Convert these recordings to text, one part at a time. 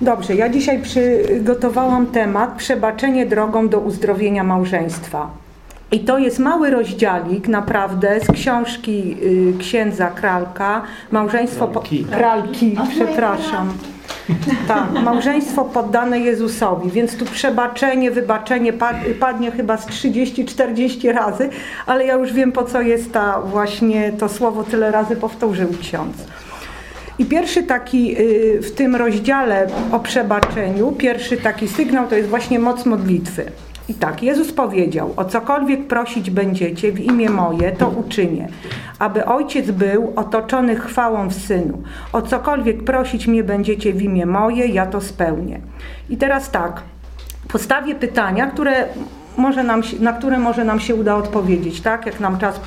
Dobrze, ja dzisiaj przygotowałam temat przebaczenie drogą do uzdrowienia małżeństwa. I to jest mały rozdziałik naprawdę z książki y, księdza Kralka, małżeństwo Kralki. Po, Kralki, przepraszam. Tak, małżeństwo poddane Jezusowi, więc tu przebaczenie, wybaczenie pad- padnie chyba z 30-40 razy, ale ja już wiem po co jest ta właśnie to słowo tyle razy powtórzył ksiądz. I pierwszy taki y, w tym rozdziale o przebaczeniu, pierwszy taki sygnał to jest właśnie moc modlitwy. I tak, Jezus powiedział, o cokolwiek prosić będziecie w imię moje, to uczynię, aby Ojciec był otoczony chwałą w Synu. O cokolwiek prosić mnie będziecie w imię moje, ja to spełnię. I teraz tak, postawię pytania, które może nam, na które może nam się uda odpowiedzieć, tak? Jak nam czas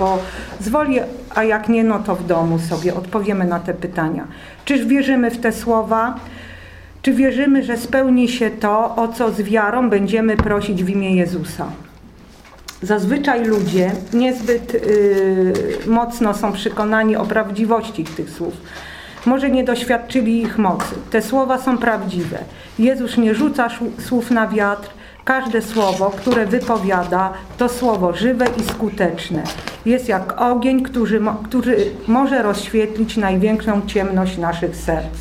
pozwoli, a jak nie, no to w domu sobie odpowiemy na te pytania. Czyż wierzymy w te słowa? Czy wierzymy, że spełni się to, o co z wiarą będziemy prosić w imię Jezusa? Zazwyczaj ludzie niezbyt y, mocno są przekonani o prawdziwości tych słów. Może nie doświadczyli ich mocy. Te słowa są prawdziwe. Jezus nie rzuca słów na wiatr. Każde słowo, które wypowiada, to słowo żywe i skuteczne. Jest jak ogień, który, który może rozświetlić największą ciemność naszych serc.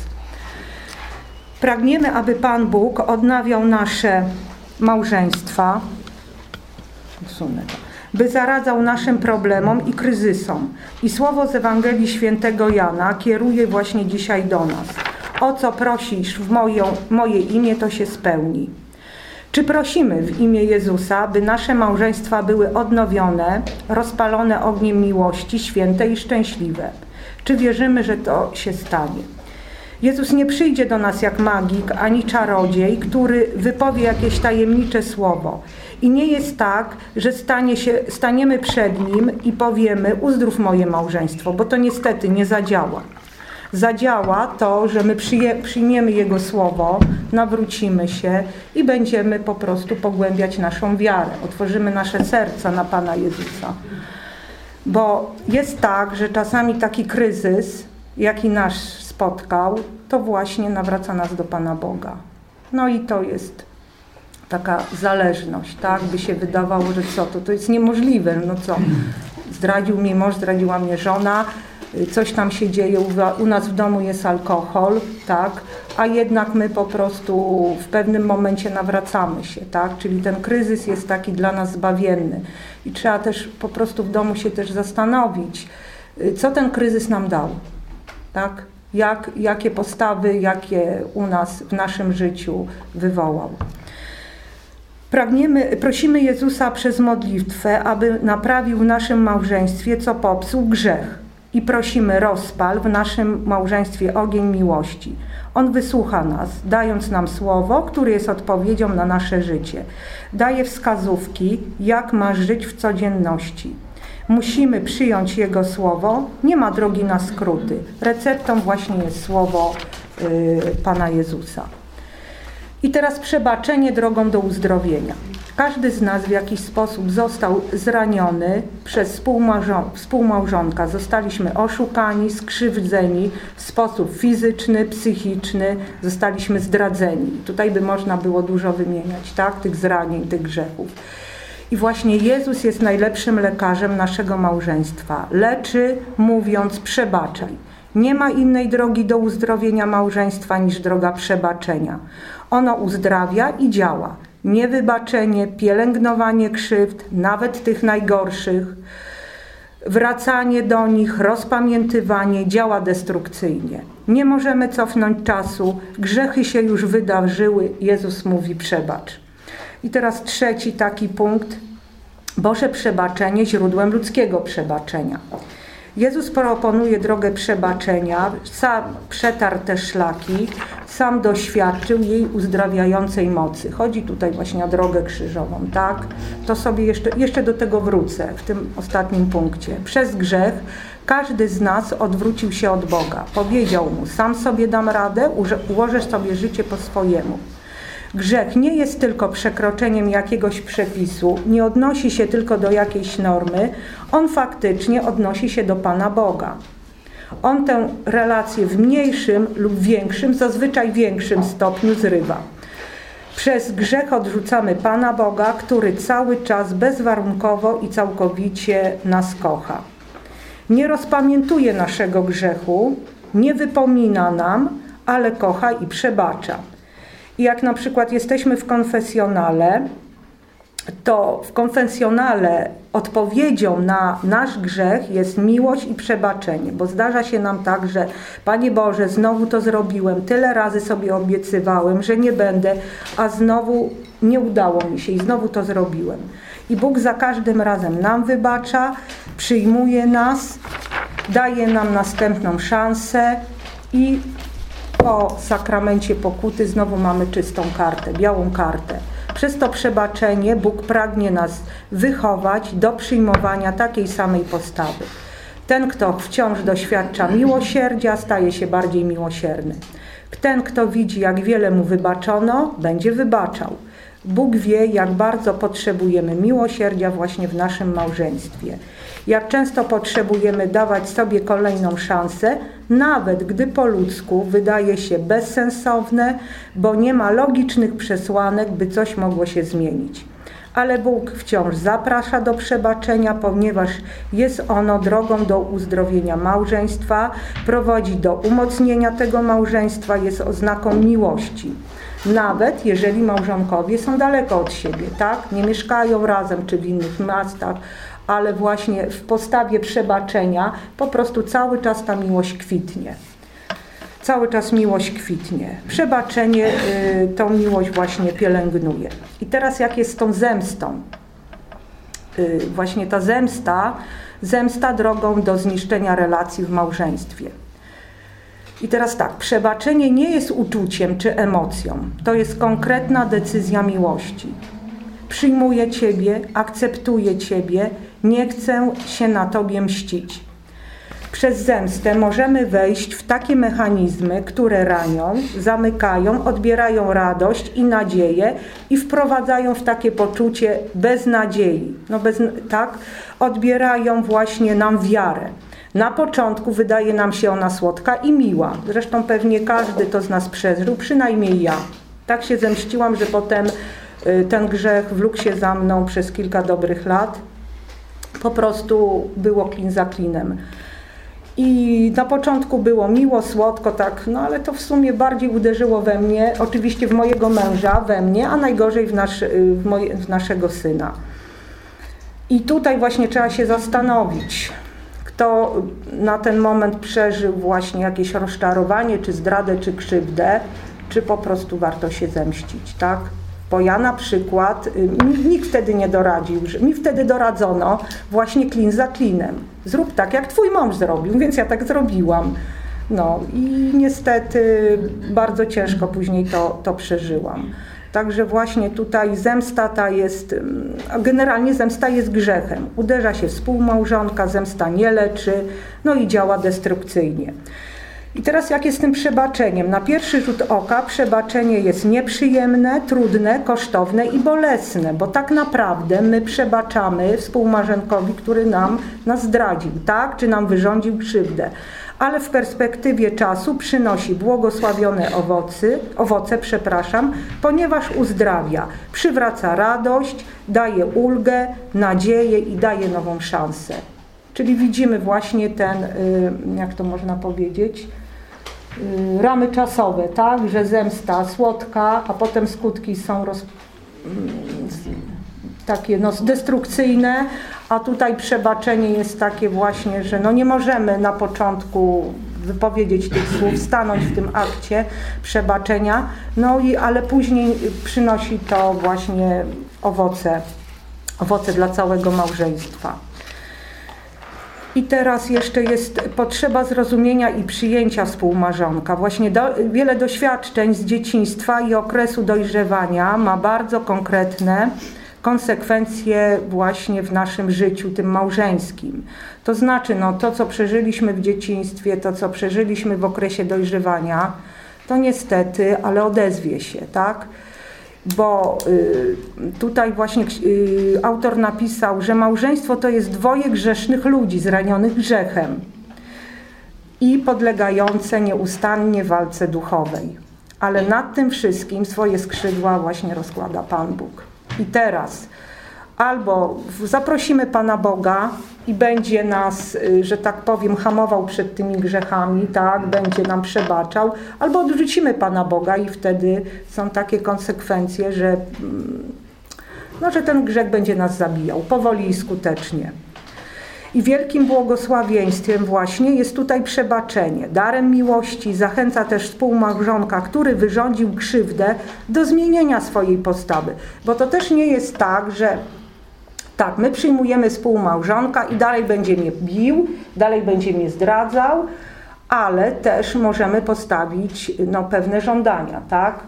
Pragniemy, aby Pan Bóg odnawiał nasze małżeństwa, by zaradzał naszym problemom i kryzysom. I słowo z Ewangelii Świętego Jana kieruje właśnie dzisiaj do nas. O co prosisz w moją, moje imię, to się spełni. Czy prosimy w imię Jezusa, by nasze małżeństwa były odnowione, rozpalone ogniem miłości, święte i szczęśliwe? Czy wierzymy, że to się stanie? Jezus nie przyjdzie do nas jak magik ani czarodziej, który wypowie jakieś tajemnicze słowo. I nie jest tak, że stanie się, staniemy przed Nim i powiemy uzdrów moje małżeństwo, bo to niestety nie zadziała. Zadziała to, że my przyje, przyjmiemy Jego słowo, nawrócimy się i będziemy po prostu pogłębiać naszą wiarę. Otworzymy nasze serca na Pana Jezusa. Bo jest tak, że czasami taki kryzys, jaki nas spotkał, to właśnie nawraca nas do Pana Boga. No i to jest taka zależność, tak? By się wydawało, że co, to, to jest niemożliwe. No co, zdradził mnie mąż, zdradziła mnie żona, coś tam się dzieje, u, nas w domu jest alkohol, tak? A jednak my po prostu w pewnym momencie nawracamy się, tak? Czyli ten kryzys jest taki dla nas zbawienny. I trzeba też po prostu w domu się też zastanowić, y, co ten kryzys nam dał, tak? Jak, jakie postawy, jakie u nas w naszym życiu wywołał. Pragniemy, prosimy Jezusa przez modlitwę, aby naprawił w naszym małżeństwie, co popsuł grzech. I prosimy rozpal w naszym małżeństwie ogień miłości. On wysłucha nas, dając nam słowo, które jest odpowiedzią na nasze życie. Daje wskazówki, jak masz żyć w codzienności. Musimy przyjąć Jego słowo, nie ma drogi na skróty. Receptą właśnie jest słowo y, Pana Jezusa. I teraz przebaczenie drogą do uzdrowienia. Każdy z nas w jakiś sposób został zraniony przez współmałżon- współmałżonka. Zostaliśmy oszukani, skrzywdzeni w sposób fizyczny, psychiczny, zostaliśmy zdradzeni. Tutaj by można było dużo wymieniać, tak? Tych zranień, tych grzechów. I właśnie Jezus jest najlepszym lekarzem naszego małżeństwa. Leczy, mówiąc, przebaczaj. Nie ma innej drogi do uzdrowienia małżeństwa niż droga przebaczenia. Ono uzdrawia i działa. Niewybaczenie, pielęgnowanie krzywd, nawet tych najgorszych, wracanie do nich, rozpamiętywanie działa destrukcyjnie. Nie możemy cofnąć czasu, grzechy się już wydarzyły, Jezus mówi przebacz. I teraz trzeci taki punkt. Boże przebaczenie źródłem ludzkiego przebaczenia. Jezus proponuje drogę przebaczenia, sam przetarł te szlaki, sam doświadczył jej uzdrawiającej mocy. Chodzi tutaj właśnie o drogę krzyżową, tak? To sobie jeszcze, jeszcze do tego wrócę w tym ostatnim punkcie. Przez grzech każdy z nas odwrócił się od Boga. Powiedział mu, sam sobie dam radę, ułożę sobie życie po swojemu. Grzech nie jest tylko przekroczeniem jakiegoś przepisu, nie odnosi się tylko do jakiejś normy, on faktycznie odnosi się do Pana Boga. On tę relację w mniejszym lub większym, zazwyczaj większym stopniu zrywa. Przez grzech odrzucamy Pana Boga, który cały czas bezwarunkowo i całkowicie nas kocha. Nie rozpamiętuje naszego grzechu, nie wypomina nam, ale kocha i przebacza. Jak na przykład jesteśmy w konfesjonale, to w konfesjonale odpowiedzią na nasz grzech jest miłość i przebaczenie, bo zdarza się nam tak, że Panie Boże, znowu to zrobiłem, tyle razy sobie obiecywałem, że nie będę, a znowu nie udało mi się i znowu to zrobiłem. I Bóg za każdym razem nam wybacza, przyjmuje nas, daje nam następną szansę i po sakramencie pokuty znowu mamy czystą kartę, białą kartę. Przez to przebaczenie Bóg pragnie nas wychować do przyjmowania takiej samej postawy. Ten, kto wciąż doświadcza miłosierdzia, staje się bardziej miłosierny. Ten, kto widzi, jak wiele mu wybaczono, będzie wybaczał. Bóg wie, jak bardzo potrzebujemy miłosierdzia właśnie w naszym małżeństwie. Jak często potrzebujemy dawać sobie kolejną szansę, nawet gdy po ludzku wydaje się bezsensowne, bo nie ma logicznych przesłanek, by coś mogło się zmienić. Ale Bóg wciąż zaprasza do przebaczenia, ponieważ jest ono drogą do uzdrowienia małżeństwa, prowadzi do umocnienia tego małżeństwa, jest oznaką miłości nawet jeżeli małżonkowie są daleko od siebie, tak? Nie mieszkają razem czy w innych miastach, ale właśnie w postawie przebaczenia po prostu cały czas ta miłość kwitnie. Cały czas miłość kwitnie. Przebaczenie y, tą miłość właśnie pielęgnuje. I teraz jak jest z tą zemstą? Y, właśnie ta zemsta, zemsta drogą do zniszczenia relacji w małżeństwie. I teraz tak, przebaczenie nie jest uczuciem czy emocją. To jest konkretna decyzja miłości. Przyjmuję Ciebie, akceptuję Ciebie, nie chcę się na Tobie mścić. Przez zemstę możemy wejść w takie mechanizmy, które ranią, zamykają, odbierają radość i nadzieję i wprowadzają w takie poczucie beznadziei. No bez, tak? Odbierają właśnie nam wiarę. Na początku wydaje nam się ona słodka i miła. Zresztą pewnie każdy to z nas przeżył, przynajmniej ja. Tak się zemściłam, że potem y, ten grzech wlókł się za mną przez kilka dobrych lat. Po prostu było klin za klinem. I na początku było miło, słodko, tak, no ale to w sumie bardziej uderzyło we mnie, oczywiście w mojego męża, we mnie, a najgorzej w, nasz, y, w, moje, w naszego syna. I tutaj właśnie trzeba się zastanowić, kto na ten moment przeżył właśnie jakieś rozczarowanie, czy zdradę, czy krzywdę, czy po prostu warto się zemścić, tak? Bo ja na przykład, y, nikt wtedy nie doradził, mi wtedy doradzono właśnie klin za klinem. Zrób tak, jak twój mąż zrobił, więc ja tak zrobiłam. No i niestety bardzo ciężko później to, to przeżyłam. Także właśnie tutaj zemsta ta jest, mm, generalnie zemsta jest grzechem. Uderza się współmałżonka, zemsta nie leczy, no i działa destrukcyjnie. I teraz jak jest z tym przebaczeniem? Na pierwszy rzut oka przebaczenie jest nieprzyjemne, trudne, kosztowne i bolesne, bo tak naprawdę my przebaczamy współmarzenkowi, który nam nas zdradził, tak? Czy nam wyrządził krzywdę ale w perspektywie czasu przynosi błogosławione owoce, owoce, przepraszam, ponieważ uzdrawia, przywraca radość, daje ulgę, nadzieję i daje nową szansę. Czyli widzimy właśnie ten, y, jak to można powiedzieć, ramy czasowe, tak, że zemsta słodka, a potem skutki są roz, mm, takie no, destrukcyjne, a tutaj przebaczenie jest takie właśnie, że no nie możemy na początku wypowiedzieć tych słów, stanąć w tym akcie przebaczenia, no i ale później przynosi to właśnie owoce, owoce dla całego małżeństwa. I teraz jeszcze jest potrzeba zrozumienia i przyjęcia współmarzonka. Właśnie do, wiele doświadczeń z dzieciństwa i okresu dojrzewania ma bardzo konkretne konsekwencje właśnie w naszym życiu, tym małżeńskim. To znaczy, no, to co przeżyliśmy w dzieciństwie, to co przeżyliśmy w okresie dojrzewania, to niestety, ale odezwie się, tak? Bo y, tutaj właśnie y, autor napisał, że małżeństwo to jest dwoje grzesznych ludzi zranionych grzechem. i podlegające nieustannie walce duchowej. Ale nad tym wszystkim swoje skrzydła właśnie rozkłada Pan Bóg. I teraz albo zaprosimy Pana Boga i będzie nas, y, że tak powiem, hamował przed tymi grzechami, tak, będzie nam przebaczał, albo odrzucimy Pana Boga i wtedy są takie konsekwencje, że, mm, no, że ten grzech będzie nas zabijał powoli i skutecznie. I wielkim błogosławieństwem właśnie jest tutaj przebaczenie. Darem miłości zachęca też współmałżonka, który wyrządził krzywdę, do zmienienia swojej postawy. Bo to też nie jest tak, że tak, my przyjmujemy współmałżonka i dalej będzie mnie bił, dalej będzie mnie zdradzał, ale też możemy postawić no, pewne żądania, tak?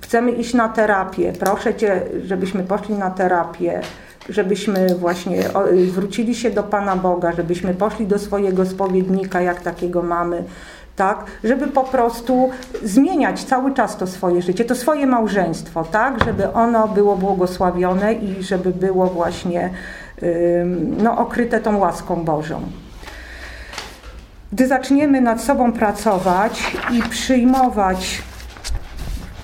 Chcemy iść na terapię, proszę Cię, żebyśmy poszli na terapię, żebyśmy właśnie zwrócili się do Pana Boga, żebyśmy poszli do swojego spowiednika, jak takiego mamy, tak, żeby po prostu zmieniać cały czas to swoje życie, to swoje małżeństwo, tak, żeby ono było błogosławione i żeby było właśnie no, okryte tą łaską Bożą. Gdy zaczniemy nad sobą pracować i przyjmować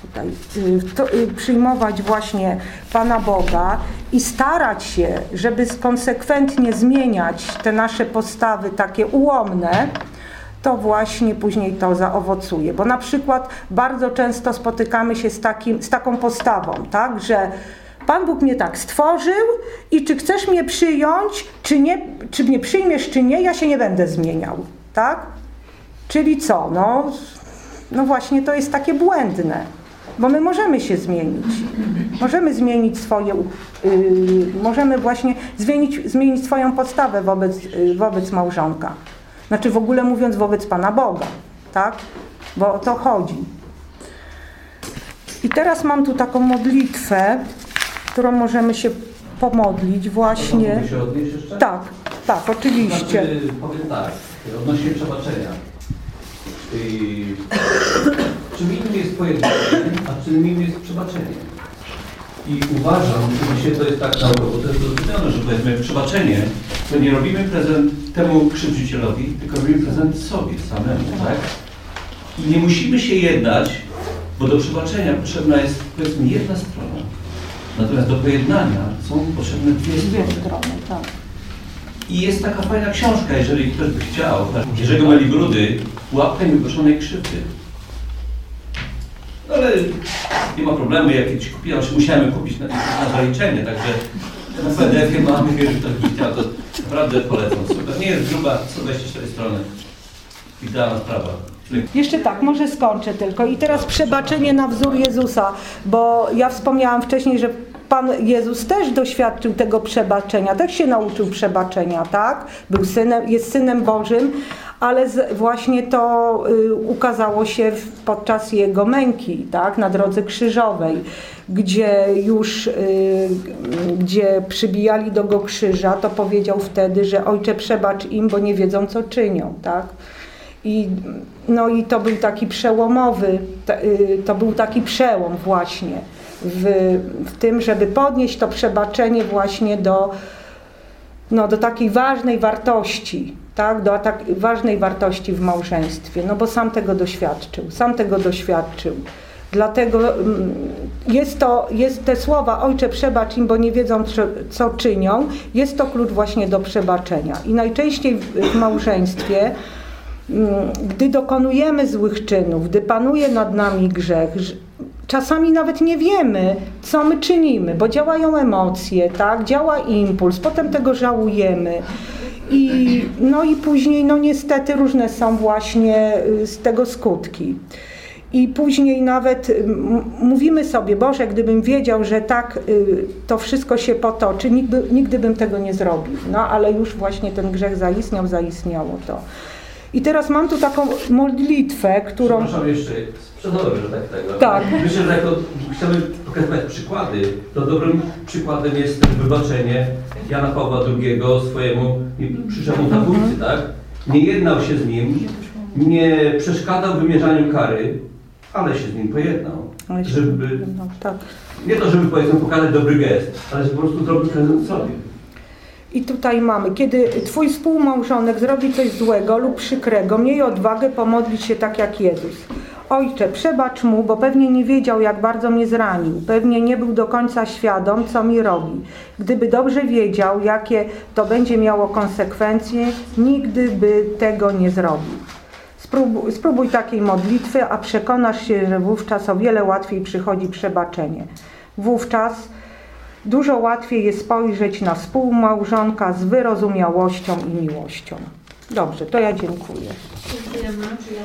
tutaj, y, to, y, przyjmować właśnie Pana Boga i starać się, żeby konsekwentnie zmieniać te nasze postawy takie ułomne, to właśnie później to zaowocuje. Bo na przykład bardzo często spotykamy się z, takim, z taką postawą, tak, że Pan Bóg mnie tak stworzył i czy chcesz mnie przyjąć, czy, nie, czy mnie przyjmiesz, czy nie, ja się nie będę zmieniał, tak? Czyli co? No, no właśnie to jest takie błędne, bo my możemy się zmienić. Możemy zmienić swoje, yy, możemy właśnie zmienić, zmienić swoją podstawę wobec, yy, wobec małżonka. Znaczy w ogóle mówiąc wobec Pana Boga, tak? Bo o to chodzi. I teraz mam tu taką modlitwę, którą możemy się pomodlić właśnie. się odnieść jeszcze? Tak, tak, oczywiście. Znaczy, powiem tak, odnośnie przebaczenia. Yy, czym innym jest pojednanie, a czym innym jest przebaczenie. I uważam, że to jest tak naukowo, to jest zrozumiane, że powiedzmy przebaczenie, to nie robimy prezent temu krzywdzicielowi, tylko robimy prezent sobie samemu, tak? I nie musimy się jednać, bo do przebaczenia potrzebna jest powiedzmy jedna strona. Natomiast do pojednania są potrzebne dwie strony. Tak. I jest taka fajna książka, jeżeli ktoś by chciał, Jerzego Melibrudy, Łapka niegłoszonej krzywdy. No ale nie ma problemu, jak ci kupiłem, musiałem kupić na, na zaliczenie, także w PDF-ie mamy, jeżeli ktoś by chciał, to naprawdę polecam. Super. Nie jest gruba, 124 strony. Idealna sprawa. Jeszcze tak, może skończę tylko. I teraz przebaczenie na wzór Jezusa, bo ja wspomniałam wcześniej, że Pan Jezus też doświadczył tego przebaczenia, też się nauczył przebaczenia, tak? Był synem, jest synem Bożym, ale z, właśnie to y, ukazało się w, podczas jego męki, tak? Na drodze krzyżowej, gdzie już, y, gdzie przybijali do go krzyża, to powiedział wtedy, że Ojcze przebacz im, bo nie wiedzą co czynią, tak? I, no i to był taki przełomowy, y, to był taki przełom właśnie w, w tym, żeby podnieść to przebaczenie właśnie do, no, do takiej ważnej wartości, tak, do tak ważnej wartości w małżeństwie, no bo sam tego doświadczył, sam tego doświadczył. Dlatego mm, jest to, jest te słowa Ojcze przebacz im, bo nie wiedzą co czynią, jest to klucz właśnie do przebaczenia. I najczęściej w małżeństwie Mm, gdy dokonujemy złych czynów, gdy panuje nad nami grzech, czasami nawet nie wiemy, co my czynimy, bo działają emocje, tak? działa impuls, potem tego żałujemy. I, no i później, no niestety różne są właśnie y, z tego skutki. I później nawet mówimy sobie, Boże, gdybym wiedział, że tak y, to wszystko się potoczy, nigdy, nigdy bym tego nie zrobił. No ale już właśnie ten grzech zaistniał, zaistniało to. I teraz mam tu taką modlitwę, którą... Przepraszam jeszcze, sprzedałem, że tak tego. Tak. Myślę, że jako chcemy pokazywać przykłady, to dobrym przykładem jest wybaczenie Jana Pawła II swojemu przyszłemu mhm. tak? Nie jednał się z nim, nie przeszkadzał w wymierzaniu kary, ale się z nim pojednał. Żeby, tak. Nie to, żeby powiedzmy pokazać dobry gest, ale żeby po prostu zrobił prezent sobie. I tutaj mamy, kiedy twój współmałżonek zrobi coś złego lub przykrego, miej odwagę pomodlić się tak jak Jezus. Ojcze, przebacz mu, bo pewnie nie wiedział, jak bardzo mnie zranił. Pewnie nie był do końca świadom, co mi robi. Gdyby dobrze wiedział, jakie to będzie miało konsekwencje, nigdy by tego nie zrobił. Spróbuj, spróbuj takiej modlitwy, a przekonasz się, że wówczas o wiele łatwiej przychodzi przebaczenie. Wówczas dużo łatwiej jest spojrzeć na współmałżonka z wyrozumiałością i miłością. Dobrze, to ja dziękuję.